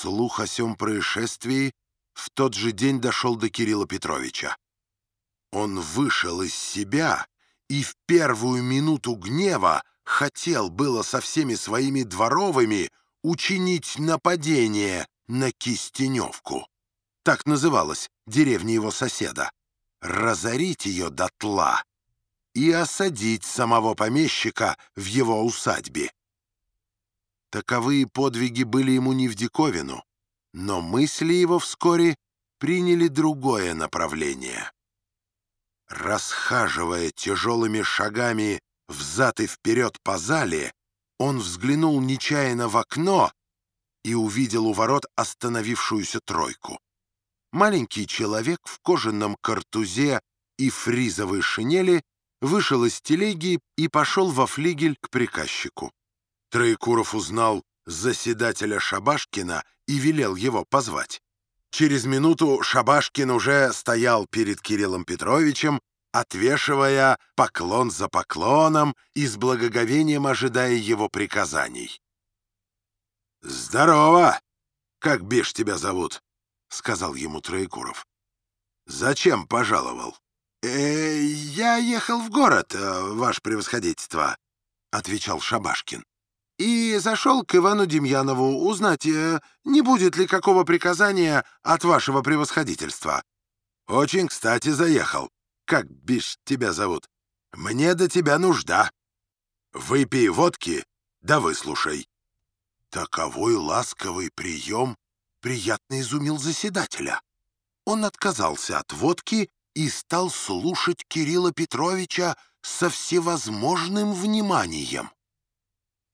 Слух о сём происшествии в тот же день дошел до Кирилла Петровича. Он вышел из себя и в первую минуту гнева хотел было со всеми своими дворовыми учинить нападение на Кистеневку. Так называлась деревня его соседа. Разорить ее дотла и осадить самого помещика в его усадьбе. Таковые подвиги были ему не в диковину, но мысли его вскоре приняли другое направление. Расхаживая тяжелыми шагами взад и вперед по зале, он взглянул нечаянно в окно и увидел у ворот остановившуюся тройку. Маленький человек в кожаном картузе и фризовой шинели вышел из телеги и пошел во флигель к приказчику. Троекуров узнал заседателя Шабашкина и велел его позвать. Через минуту Шабашкин уже стоял перед Кириллом Петровичем, отвешивая поклон за поклоном и с благоговением ожидая его приказаний. «Здорово! Как бишь тебя зовут?» — сказал ему Троекуров. «Зачем пожаловал?» «Э, «Я ехал в город, э, ваше превосходительство», — отвечал Шабашкин и зашел к Ивану Демьянову узнать, э, не будет ли какого приказания от вашего превосходительства. Очень кстати заехал. Как бишь тебя зовут? Мне до тебя нужда. Выпей водки, да выслушай. Таковой ласковый прием приятно изумил заседателя. Он отказался от водки и стал слушать Кирилла Петровича со всевозможным вниманием.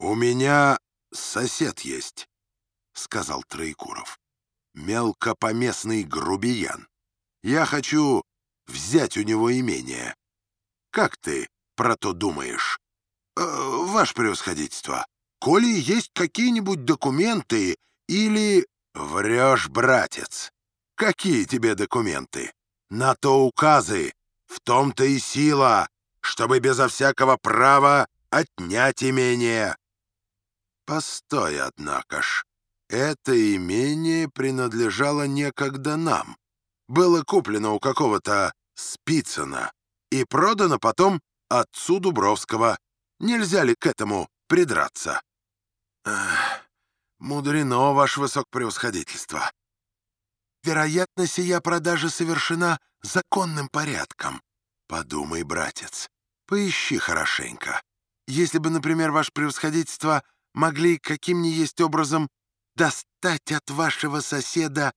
«У меня сосед есть», — сказал Троекуров. «Мелкопоместный грубиян. Я хочу взять у него имение. Как ты про то думаешь?» э, «Ваше превосходительство, коли есть какие-нибудь документы или...» «Врешь, братец. Какие тебе документы? На то указы. В том-то и сила, чтобы безо всякого права отнять имение». Постой, однако ж. Это имение принадлежало некогда нам. Было куплено у какого-то Спицына и продано потом отцу Дубровского. Нельзя ли к этому придраться? Эх, мудрено, ваше высокопревосходительство. Вероятно, сия продажа совершена законным порядком. Подумай, братец, поищи хорошенько. Если бы, например, ваше превосходительство могли каким ни есть образом достать от вашего соседа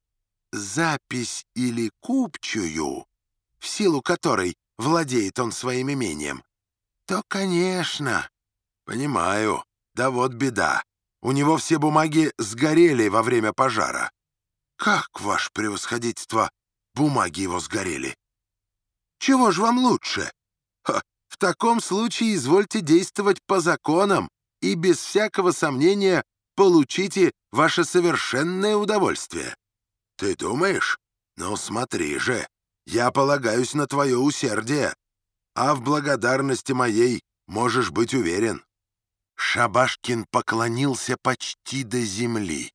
запись или купчую, в силу которой владеет он своим имением, то, конечно, понимаю, да вот беда. У него все бумаги сгорели во время пожара. Как, ваше превосходительство, бумаги его сгорели? Чего ж вам лучше? Ха, в таком случае извольте действовать по законам, и без всякого сомнения получите ваше совершенное удовольствие. Ты думаешь? Ну смотри же, я полагаюсь на твое усердие, а в благодарности моей можешь быть уверен. Шабашкин поклонился почти до земли.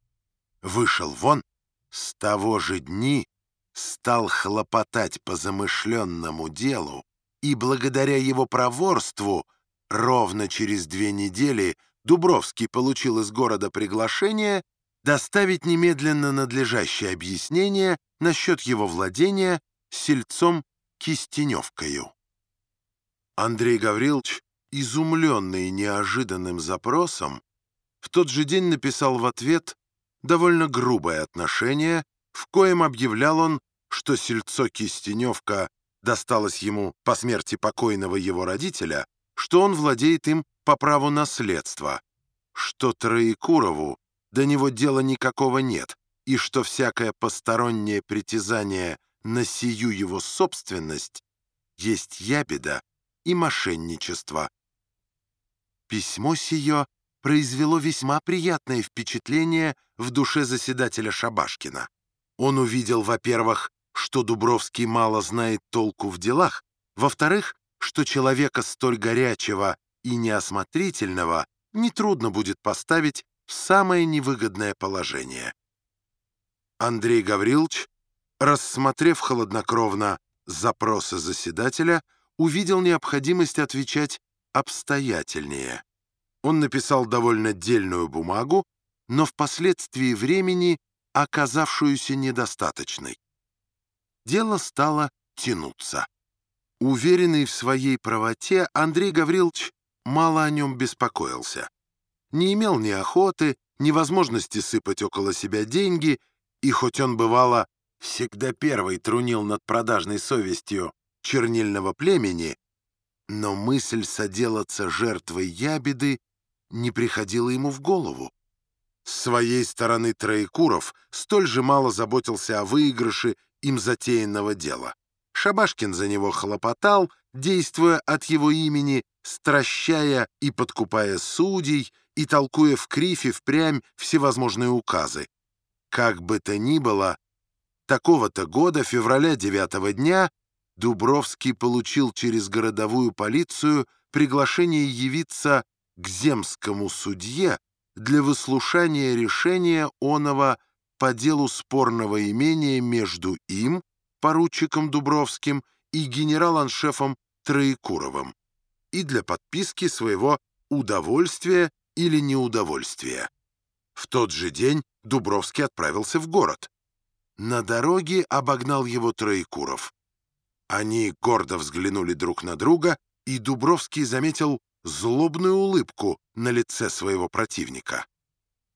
Вышел вон, с того же дни стал хлопотать по замышленному делу, и благодаря его проворству — Ровно через две недели Дубровский получил из города приглашение доставить немедленно надлежащее объяснение насчет его владения сельцом Кистеневкою. Андрей Гаврилович, изумленный неожиданным запросом, в тот же день написал в ответ довольно грубое отношение, в коем объявлял он, что сельцо Кистеневка досталось ему по смерти покойного его родителя, что он владеет им по праву наследства, что Троекурову до него дела никакого нет, и что всякое постороннее притязание на сию его собственность есть ябеда и мошенничество. Письмо сие произвело весьма приятное впечатление в душе заседателя Шабашкина. Он увидел, во-первых, что Дубровский мало знает толку в делах, во-вторых, что человека столь горячего и неосмотрительного нетрудно будет поставить в самое невыгодное положение. Андрей Гаврилович, рассмотрев холоднокровно запросы заседателя, увидел необходимость отвечать обстоятельнее. Он написал довольно дельную бумагу, но впоследствии времени оказавшуюся недостаточной. Дело стало тянуться. Уверенный в своей правоте, Андрей Гаврилович мало о нем беспокоился. Не имел ни охоты, ни возможности сыпать около себя деньги, и хоть он, бывало, всегда первый трунил над продажной совестью чернильного племени, но мысль соделаться жертвой ябеды не приходила ему в голову. С своей стороны Троекуров столь же мало заботился о выигрыше им затеянного дела. Шабашкин за него хлопотал, действуя от его имени, стращая и подкупая судей, и толкуя в крифе впрямь всевозможные указы. Как бы то ни было, такого-то года, февраля 9 дня, Дубровский получил через городовую полицию приглашение явиться к земскому судье для выслушания решения оного по делу спорного имения между им, поручиком Дубровским, и генерал-аншефом Троекуровым, и для подписки своего удовольствия или неудовольствия. В тот же день Дубровский отправился в город. На дороге обогнал его Троекуров. Они гордо взглянули друг на друга, и Дубровский заметил злобную улыбку на лице своего противника.